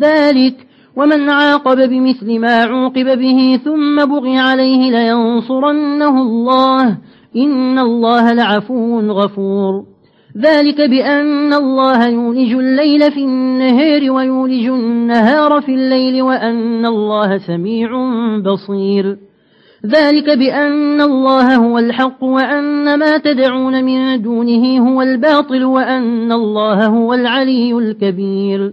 ذلك ومن عاقب بمثل ما عوقب به ثم بغي عليه لينصرنه الله إن الله لعفو غفور. ذلك بأن الله يولج الليل في النهار ويولج النهار في الليل وأن الله سميع بصير. ذلك بأن الله هو الحق وأن ما تدعون من دونه هو الباطل وأن الله هو العلي الكبير.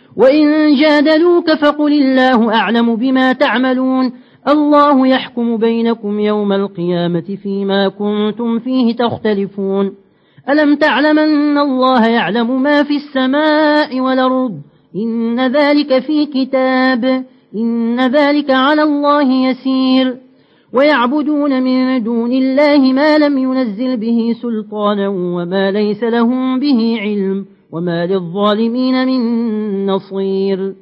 وإن جادلوك فقل الله أعلم بما تعملون الله يحكم بينكم يوم القيامة فيما كنتم فيه تختلفون ألم تعلم أن الله يعلم ما في السماء والأرض إن ذلك في كتاب إن ذلك على الله يسير ويعبدون من دون الله ما لم ينزل به سلطانا وما ليس لهم به علم وما للظالمين من نصير.